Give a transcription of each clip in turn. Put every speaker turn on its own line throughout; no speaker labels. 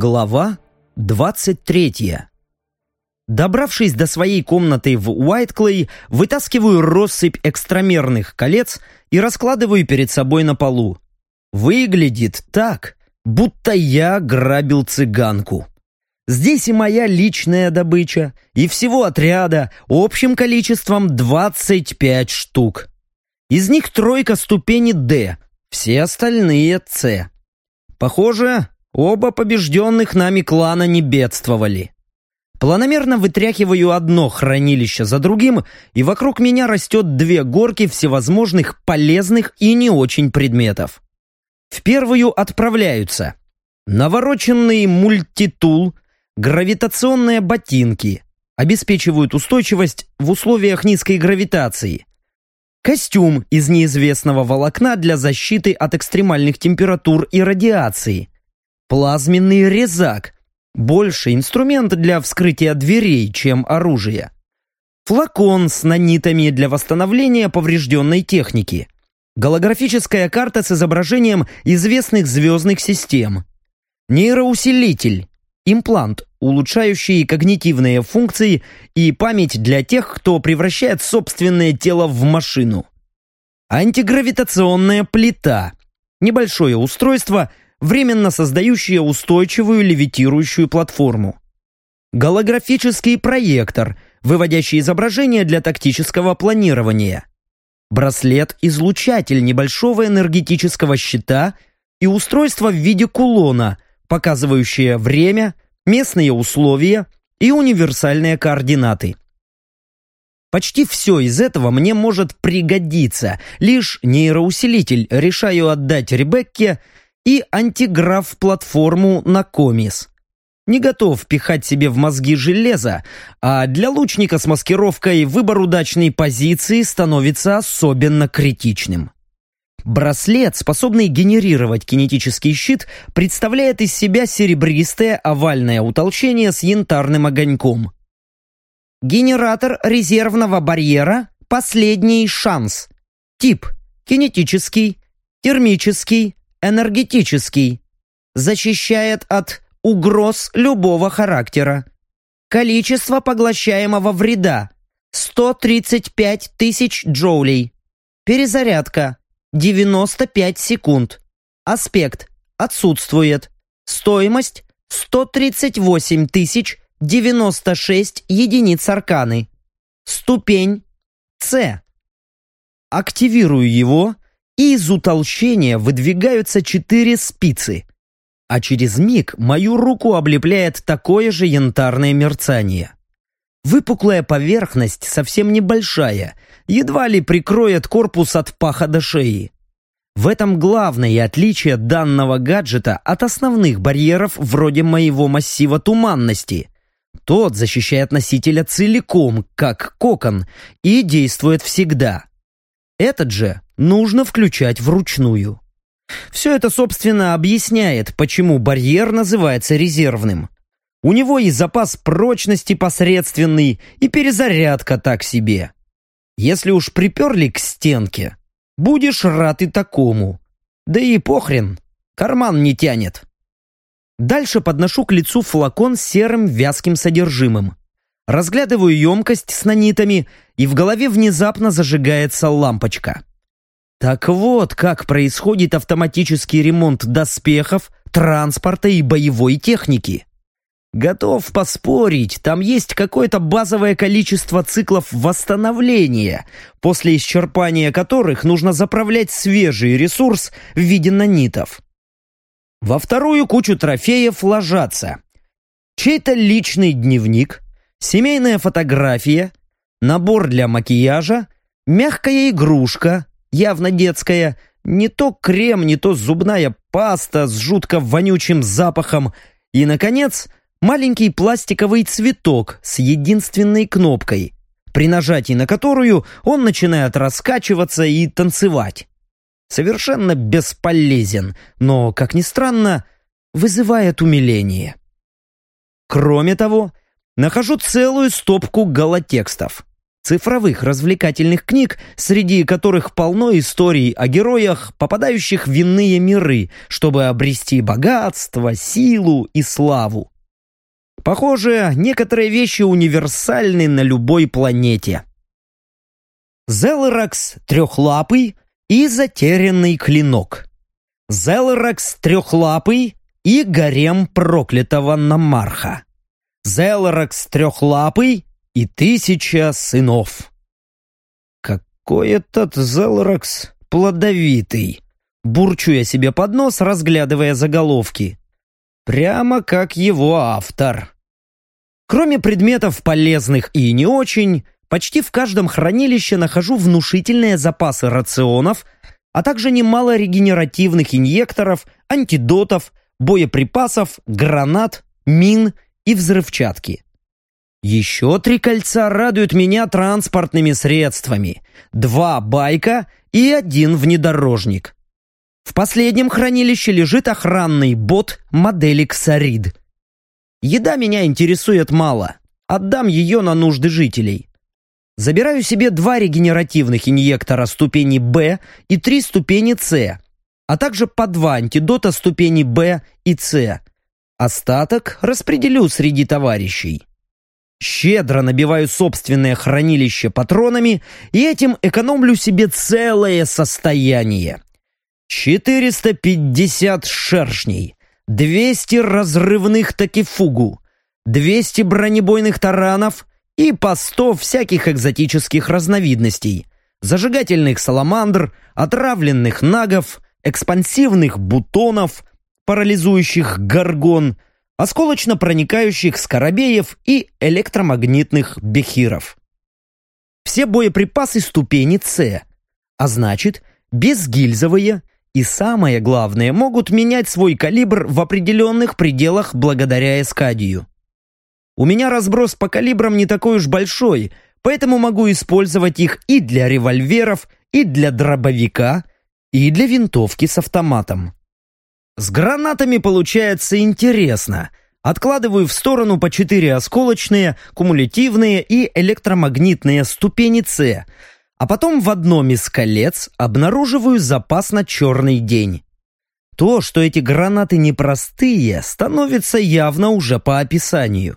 Глава 23 Добравшись до своей комнаты в Уайтклей, вытаскиваю россыпь экстрамерных колец и раскладываю перед собой на полу. Выглядит так, будто я грабил цыганку. Здесь и моя личная добыча, и всего отряда общим количеством 25 штук. Из них тройка ступени «Д», все остальные «С». Похоже, оба побежденных нами клана не бедствовали. Планомерно вытряхиваю одно хранилище за другим, и вокруг меня растет две горки всевозможных полезных и не очень предметов. В первую отправляются навороченный мультитул, гравитационные ботинки, обеспечивают устойчивость в условиях низкой гравитации, костюм из неизвестного волокна для защиты от экстремальных температур и радиации, плазменный резак, больше инструмент для вскрытия дверей, чем оружие, флакон с нанитами для восстановления поврежденной техники – Голографическая карта с изображением известных звездных систем. Нейроусилитель. Имплант, улучшающий когнитивные функции и память для тех, кто превращает собственное тело в машину. Антигравитационная плита. Небольшое устройство, временно создающее устойчивую левитирующую платформу. Голографический проектор, выводящий изображение для тактического планирования браслет-излучатель небольшого энергетического щита и устройство в виде кулона, показывающее время, местные условия и универсальные координаты. Почти все из этого мне может пригодиться, лишь нейроусилитель решаю отдать Ребекке и антиграф-платформу на Комис не готов пихать себе в мозги железо, а для лучника с маскировкой выбор удачной позиции становится особенно критичным. Браслет, способный генерировать кинетический щит, представляет из себя серебристое овальное утолщение с янтарным огоньком. Генератор резервного барьера – последний шанс. Тип – кинетический, термический, энергетический. Защищает от угроз любого характера. Количество поглощаемого вреда – 135 тысяч джоулей. Перезарядка – 95 секунд. Аспект – отсутствует. Стоимость – 138 тысяч 96 единиц арканы. Ступень – С. Активирую его, из утолщения выдвигаются четыре спицы – а через миг мою руку облепляет такое же янтарное мерцание. Выпуклая поверхность совсем небольшая, едва ли прикроет корпус от паха до шеи. В этом главное отличие данного гаджета от основных барьеров вроде моего массива туманности. Тот защищает носителя целиком, как кокон, и действует всегда. Этот же нужно включать вручную. Все это, собственно, объясняет, почему барьер называется резервным. У него и запас прочности посредственный, и перезарядка так себе. Если уж приперли к стенке, будешь рад и такому. Да и похрен, карман не тянет. Дальше подношу к лицу флакон с серым вязким содержимым. Разглядываю емкость с нанитами, и в голове внезапно зажигается лампочка. Так вот, как происходит автоматический ремонт доспехов, транспорта и боевой техники. Готов поспорить, там есть какое-то базовое количество циклов восстановления, после исчерпания которых нужно заправлять свежий ресурс в виде нанитов. Во вторую кучу трофеев ложатся чей-то личный дневник, семейная фотография, набор для макияжа, мягкая игрушка, явно детская, не то крем, не то зубная паста с жутко вонючим запахом и, наконец, маленький пластиковый цветок с единственной кнопкой, при нажатии на которую он начинает раскачиваться и танцевать. Совершенно бесполезен, но, как ни странно, вызывает умиление. Кроме того, нахожу целую стопку голотекстов. цифровых развлекательных книг, среди которых полно историй о героях, попадающих в иные миры, чтобы обрести богатство, силу и славу. Похоже, некоторые вещи универсальны на любой планете. Зелракс трехлапый и затерянный клинок. Зелракс трехлапый и гарем проклятого Намарха. Зелракс трехлапый и тысяча сынов. Какой этот Зелракс плодовитый. Бурчу я себе под нос, разглядывая заголовки. Прямо как его автор. Кроме предметов полезных и не очень, почти в каждом хранилище нахожу внушительные запасы рационов, а также немало регенеративных инъекторов, антидотов, боеприпасов, гранат, мин и взрывчатки. Еще три кольца радуют меня транспортными средствами. Два байка и один внедорожник. В последнем хранилище лежит охранный бот модели Ксарид. Еда меня интересует мало. Отдам ее на нужды жителей. Забираю себе два регенеративных инъектора ступени Б и три ступени С, а также по два антидота ступени Б и С. Остаток распределю среди товарищей. Щедро набиваю собственное хранилище патронами и этим экономлю себе целое состояние. 450 шершней, 200 разрывных такифугу, 200 бронебойных таранов и по 100 всяких экзотических разновидностей, зажигательных саламандр, отравленных нагов, экспансивных бутонов, парализующих горгон, осколочно проникающих скоробеев и электромагнитных бехиров. Все боеприпасы ступени С, а значит, безгильзовые и самое главное, могут менять свой калибр в определенных пределах благодаря эскадию. У меня разброс по калибрам не такой уж большой, поэтому могу использовать их и для револьверов, и для дробовика, и для винтовки с автоматом. С гранатами получается интересно. Откладываю в сторону по четыре осколочные, кумулятивные и электромагнитные ступени С – а потом в одном из колец обнаруживаю запас на черный день. То, что эти гранаты непростые, становится явно уже по описанию.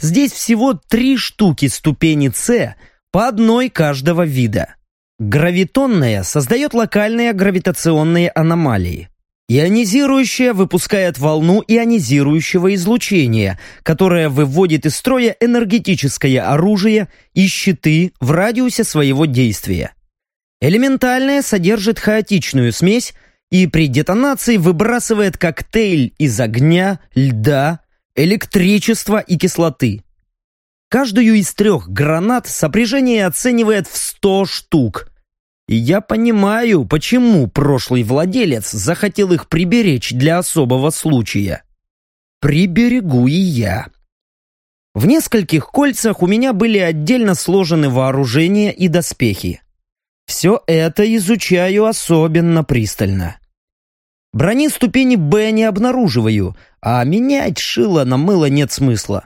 Здесь всего три штуки ступени С, по одной каждого вида. Гравитонная создает локальные гравитационные аномалии. Ионизирующая выпускает волну ионизирующего излучения, которое выводит из строя энергетическое оружие и щиты в радиусе своего действия. Элементальная содержит хаотичную смесь и при детонации выбрасывает коктейль из огня, льда, электричества и кислоты. Каждую из трех гранат сопряжение оценивает в 100 штук – и я понимаю, почему прошлый владелец захотел их приберечь для особого случая. Приберегу и я. В нескольких кольцах у меня были отдельно сложены вооружения и доспехи. Все это изучаю особенно пристально. Брони ступени «Б» не обнаруживаю, а менять шило на мыло нет смысла.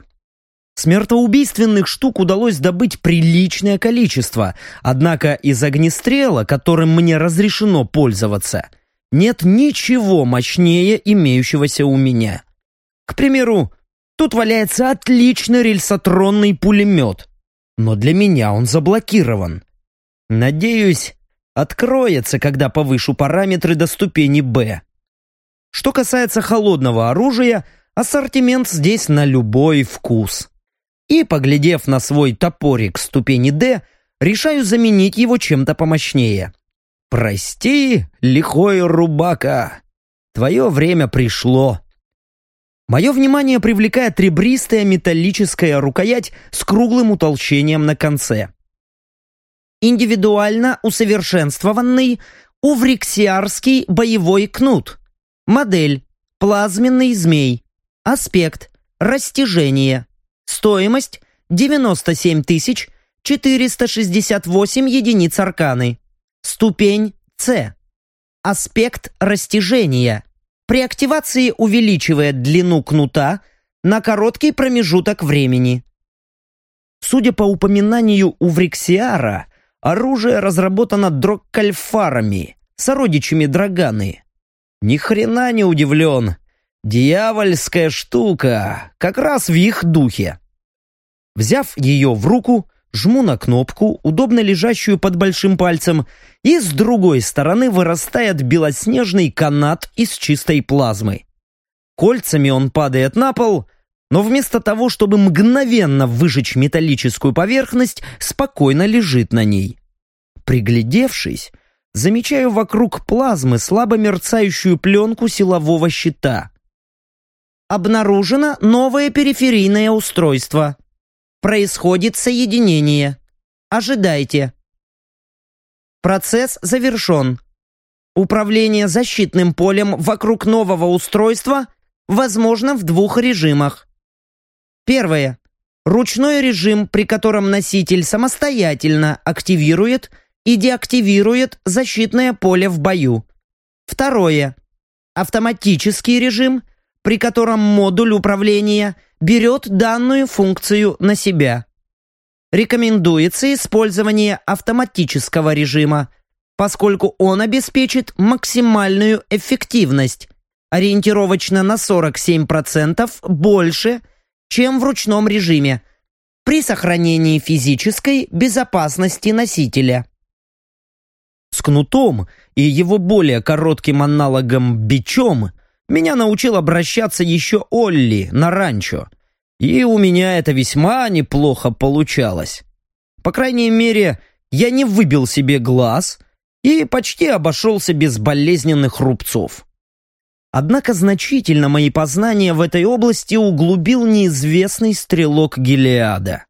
Смертоубийственных штук удалось добыть приличное количество, однако из огнестрела, которым мне разрешено пользоваться, нет ничего мощнее имеющегося у меня. К примеру, тут валяется отличный рельсотронный пулемет, но для меня он заблокирован. Надеюсь, откроется, когда повышу параметры до ступени «Б». Что касается холодного оружия, ассортимент здесь на любой вкус и, поглядев на свой топорик ступени «Д», решаю заменить его чем-то помощнее. «Прости, лихой рубака, твое время пришло». Мое внимание привлекает ребристая металлическая рукоять с круглым утолщением на конце. Индивидуально усовершенствованный увриксиарский боевой кнут. Модель. Плазменный змей. Аспект. Растяжение. Стоимость 97 468 единиц арканы. Ступень С. Аспект растяжения. При активации увеличивает длину кнута на короткий промежуток времени. Судя по упоминанию у Вриксиара, оружие разработано дроккальфарами, сородичами Драганы. Ни хрена не удивлен. Дьявольская штука, как раз в их духе. Взяв ее в руку, жму на кнопку, удобно лежащую под большим пальцем, и с другой стороны вырастает белоснежный канат из чистой плазмы. Кольцами он падает на пол, но вместо того, чтобы мгновенно выжечь металлическую поверхность, спокойно лежит на ней. Приглядевшись, замечаю вокруг плазмы слабо мерцающую пленку силового щита. Обнаружено новое периферийное устройство. Происходит соединение. Ожидайте. Процесс завершен. Управление защитным полем вокруг нового устройства возможно в двух режимах. Первое. Ручной режим, при котором носитель самостоятельно активирует и деактивирует защитное поле в бою. Второе. Автоматический режим, при котором модуль управления берет данную функцию на себя. Рекомендуется использование автоматического режима, поскольку он обеспечит максимальную эффективность, ориентировочно на 47% больше, чем в ручном режиме, при сохранении физической безопасности носителя. С кнутом и его более коротким аналогом бичом меня научил обращаться еще Олли на ранчо, и у меня это весьма неплохо получалось. По крайней мере, я не выбил себе глаз и почти обошелся без болезненных рубцов. Однако значительно мои познания в этой области углубил неизвестный стрелок Гелиада.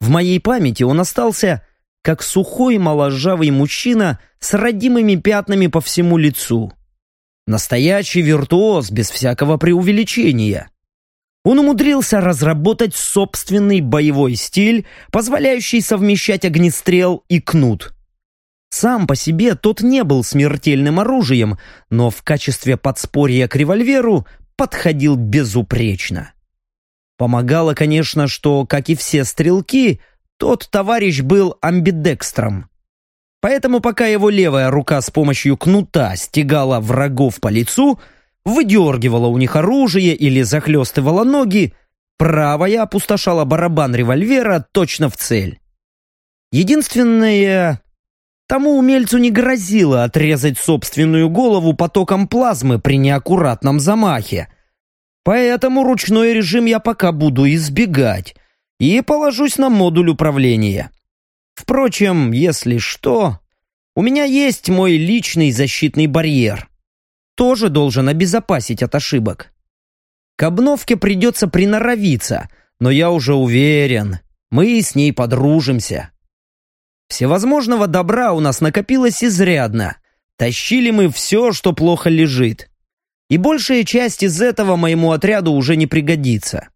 В моей памяти он остался как сухой моложавый мужчина с родимыми пятнами по всему лицу. Настоящий виртуоз без всякого преувеличения. Он умудрился разработать собственный боевой стиль, позволяющий совмещать огнестрел и кнут. Сам по себе тот не был смертельным оружием, но в качестве подспорья к револьверу подходил безупречно. Помогало, конечно, что, как и все стрелки, тот товарищ был амбидекстром. Поэтому пока его левая рука с помощью кнута стегала врагов по лицу, выдергивала у них оружие или захлестывала ноги, правая опустошала барабан револьвера точно в цель. Единственное, тому умельцу не грозило отрезать собственную голову потоком плазмы при неаккуратном замахе. Поэтому ручной режим я пока буду избегать, и положусь на модуль управления. Впрочем, если что, у меня есть мой личный защитный барьер. Тоже должен обезопасить от ошибок. К обновке придется приноровиться, но я уже уверен, мы с ней подружимся. Всевозможного добра у нас накопилось изрядно. Тащили мы все, что плохо лежит. И большая часть из этого моему отряду уже не пригодится.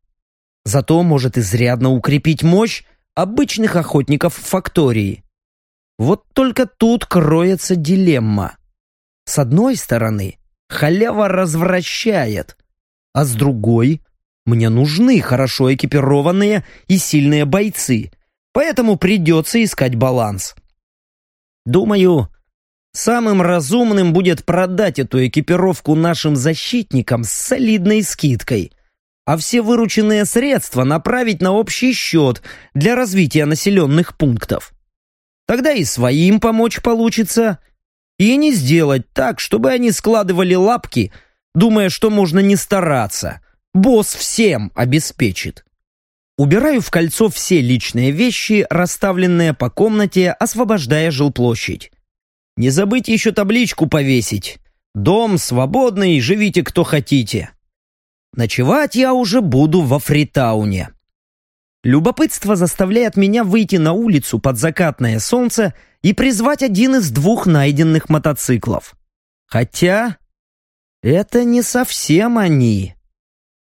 Зато может изрядно укрепить мощь обычных охотников фактории. Вот только тут кроется дилемма. С одной стороны, халява развращает, а с другой, мне нужны хорошо экипированные и сильные бойцы, поэтому придется искать баланс. Думаю, самым разумным будет продать эту экипировку нашим защитникам с солидной скидкой – а все вырученные средства направить на общий счет для развития населенных пунктов. Тогда и своим помочь получится, и не сделать так, чтобы они складывали лапки, думая, что можно не стараться. Босс всем обеспечит. Убираю в кольцо все личные вещи, расставленные по комнате, освобождая жилплощадь. Не забыть еще табличку повесить. «Дом свободный, живите кто хотите». Ночевать я уже буду во Фритауне. Любопытство заставляет меня выйти на улицу под закатное солнце и призвать один из двух найденных мотоциклов. Хотя это не совсем они.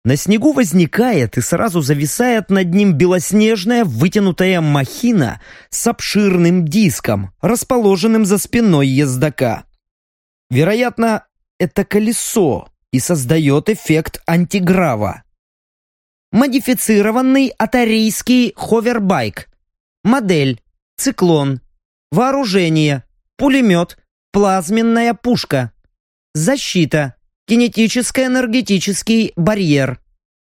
На снегу возникает и сразу зависает над ним белоснежная вытянутая махина с обширным диском, расположенным за спиной ездока. Вероятно, это колесо, и создает эффект антиграва. Модифицированный атарийский ховербайк. Модель. Циклон. Вооружение. Пулемет. Плазменная пушка. Защита. Кинетическо-энергетический барьер.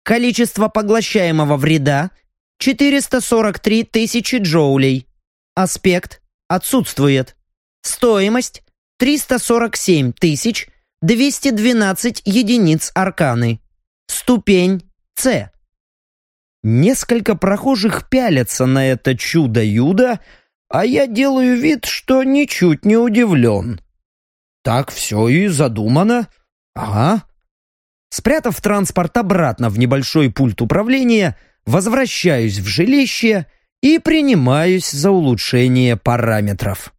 Количество поглощаемого вреда 443 тысячи джоулей. Аспект отсутствует. Стоимость 347 тысяч 212 единиц арканы. Ступень С. Несколько прохожих пялятся на это чудо-юдо, а я делаю вид, что ничуть не удивлен. Так все и задумано. Ага. Спрятав транспорт обратно в небольшой пульт управления, возвращаюсь в жилище и принимаюсь за улучшение параметров.